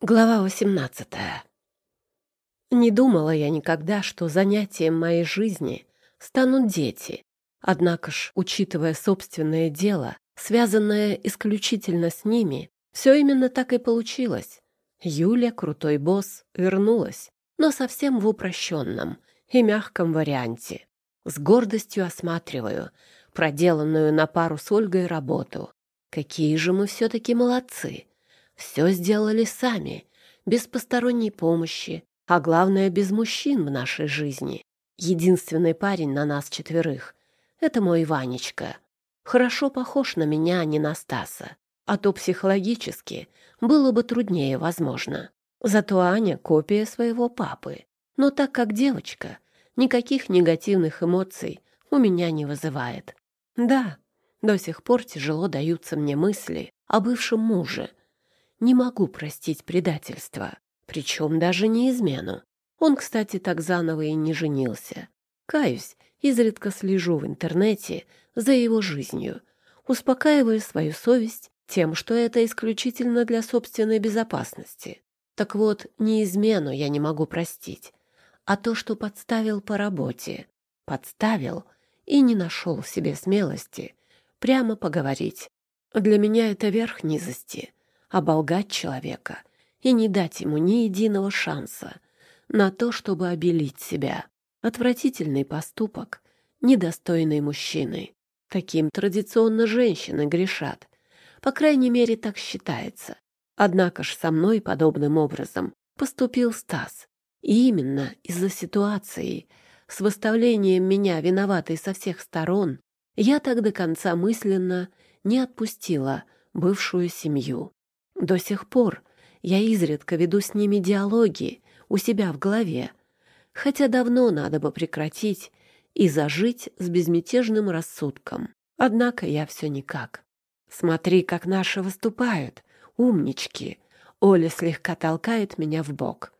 Глава 18. Не думала я никогда, что занятием моей жизни станут дети. Однако ж, учитывая собственное дело, связанное исключительно с ними, все именно так и получилось. Юля, крутой босс, вернулась, но совсем в упрощенном и мягком варианте. С гордостью осматриваю проделанную на пару с Ольгой работу. Какие же мы все-таки молодцы! Все сделали сами, без посторонней помощи, а главное, без мужчин в нашей жизни. Единственный парень на нас четверых — это мой Ванечка. Хорошо похож на меня, а не на Стаса. А то психологически было бы труднее, возможно. Зато Аня — копия своего папы. Но так как девочка, никаких негативных эмоций у меня не вызывает. Да, до сих пор тяжело даются мне мысли о бывшем муже, не могу простить предательство, причем даже не измену. Он, кстати, так заново и не женился. Каюсь, изредка слежу в интернете за его жизнью, успокаиваю свою совесть тем, что это исключительно для собственной безопасности. Так вот, не измену я не могу простить, а то, что подставил по работе. Подставил и не нашел в себе смелости прямо поговорить. Для меня это верх низости оболгать человека и не дать ему ни единого шанса на то, чтобы обелить себя. Отвратительный поступок, недостойный мужчины. Таким традиционно женщины грешат. По крайней мере, так считается. Однако ж со мной подобным образом поступил Стас. И именно из-за ситуации с выставлением меня виноватой со всех сторон я так до конца мысленно не отпустила бывшую семью. До сих пор я изредка веду с ними диалоги у себя в голове, хотя давно надо бы прекратить и зажить с безмятежным рассудком. Однако я все никак. Смотри, как наши выступают, умнички. Оля слегка толкает меня в бок.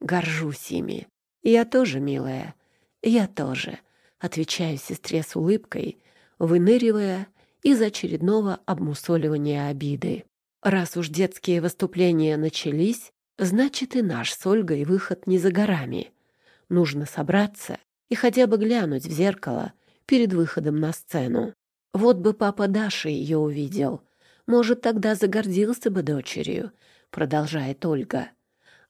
Горжусь ими. Я тоже, милая, я тоже, отвечаю сестре с улыбкой, выныривая из очередного обмусоливания обиды. Раз уж детские выступления начались, значит и наш с Ольгой выход не за горами. Нужно собраться и хотя бы глянуть в зеркало перед выходом на сцену. Вот бы папа Даши ее увидел. Может, тогда загордился бы дочерью, продолжает Ольга.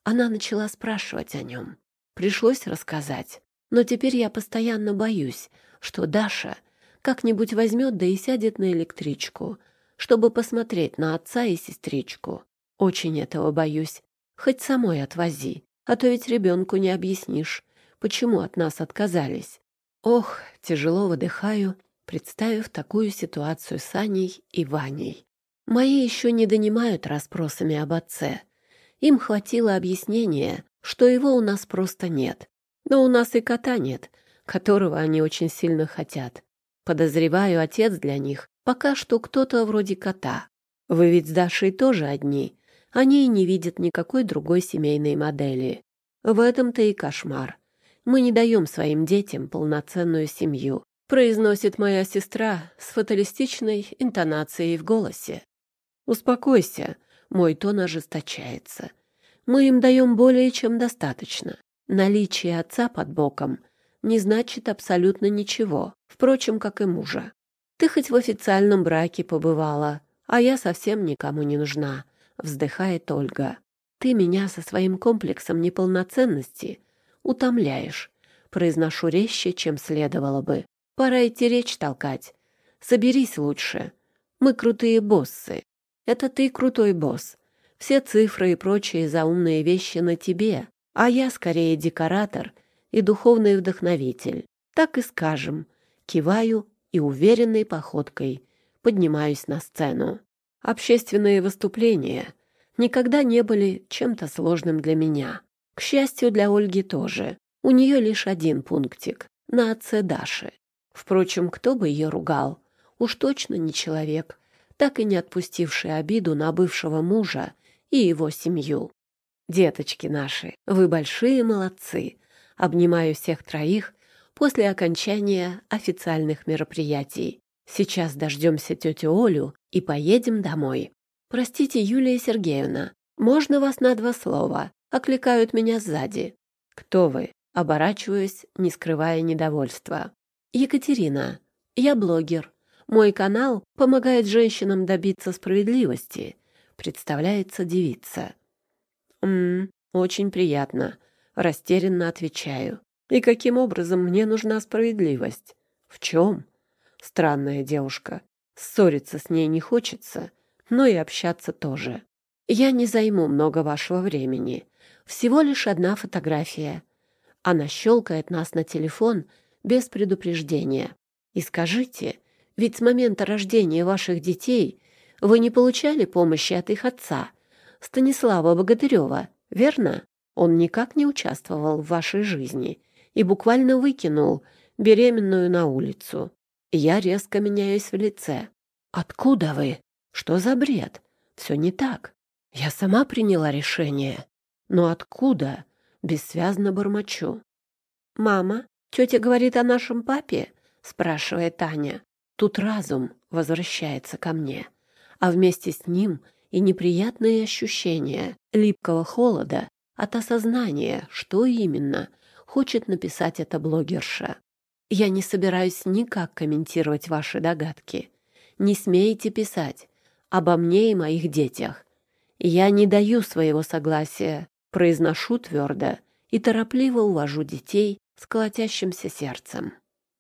Она начала спрашивать о нем. Пришлось рассказать. Но теперь я постоянно боюсь, что Даша как-нибудь возьмет да и сядет на электричку, чтобы посмотреть на отца и сестричку. Очень этого боюсь. Хоть самой отвози, а то ведь ребенку не объяснишь, почему от нас отказались. Ох, тяжело выдыхаю, представив такую ситуацию с Аней и Ваней. Мои еще не донимают расспросами об отце. Им хватило объяснения, что его у нас просто нет. Но у нас и кота нет, которого они очень сильно хотят. Подозреваю, отец для них Пока что кто-то вроде кота. Вы ведь с Дашей тоже одни. Они и не видят никакой другой семейной модели. В этом-то и кошмар. Мы не даем своим детям полноценную семью, произносит моя сестра с фаталистичной интонацией в голосе. Успокойся, мой тон ожесточается. Мы им даем более чем достаточно. Наличие отца под боком не значит абсолютно ничего, впрочем, как и мужа. Ты хоть в официальном браке побывала, а я совсем никому не нужна», — вздыхает Ольга. «Ты меня со своим комплексом неполноценности утомляешь», — произношу резче, чем следовало бы. «Пора идти речь толкать. Соберись лучше. Мы крутые боссы. Это ты крутой босс. Все цифры и прочие заумные вещи на тебе, а я скорее декоратор и духовный вдохновитель. Так и скажем. Киваю и уверенной походкой поднимаюсь на сцену. Общественные выступления никогда не были чем-то сложным для меня. К счастью, для Ольги тоже. У нее лишь один пунктик — на отце Даши. Впрочем, кто бы ее ругал? Уж точно не человек, так и не отпустивший обиду на бывшего мужа и его семью. Деточки наши, вы большие молодцы. Обнимаю всех троих после окончания официальных мероприятий. Сейчас дождемся тетю Олю и поедем домой. Простите, Юлия Сергеевна, «Можно вас на два слова?» — окликают меня сзади. «Кто вы?» — оборачиваюсь, не скрывая недовольства. «Екатерина. Я блогер. Мой канал помогает женщинам добиться справедливости», — представляется девица. «Ммм, очень приятно», — растерянно отвечаю. «И каким образом мне нужна справедливость? В чем?» Странная девушка. Ссориться с ней не хочется, но и общаться тоже. Я не займу много вашего времени. Всего лишь одна фотография. Она щелкает нас на телефон без предупреждения. И скажите, ведь с момента рождения ваших детей вы не получали помощи от их отца, Станислава Богатырева, верно? Он никак не участвовал в вашей жизни и буквально выкинул беременную на улицу. Я резко меняюсь в лице. «Откуда вы? Что за бред? Все не так. Я сама приняла решение. Но откуда?» Бессвязно бормочу. «Мама, тетя говорит о нашем папе?» спрашивает Таня. Тут разум возвращается ко мне, а вместе с ним и неприятные ощущения липкого холода от осознания, что именно хочет написать эта блогерша. Я не собираюсь никак комментировать ваши догадки. Не смейте писать обо мне и моих детях. Я не даю своего согласия, произношу твердо и торопливо увожу детей с колотящимся сердцем.